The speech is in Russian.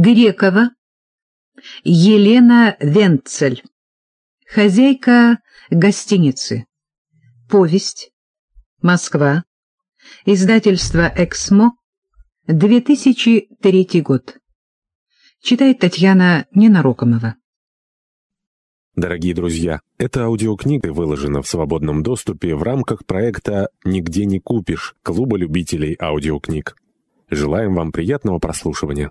Грекова Елена Венцель, хозяйка гостиницы. Повесть. Москва. Издательство «Эксмо», 2003 год. Читает Татьяна Ненарокомова. Дорогие друзья, эта аудиокнига выложена в свободном доступе в рамках проекта «Нигде не купишь» Клуба любителей аудиокниг. Желаем вам приятного прослушивания.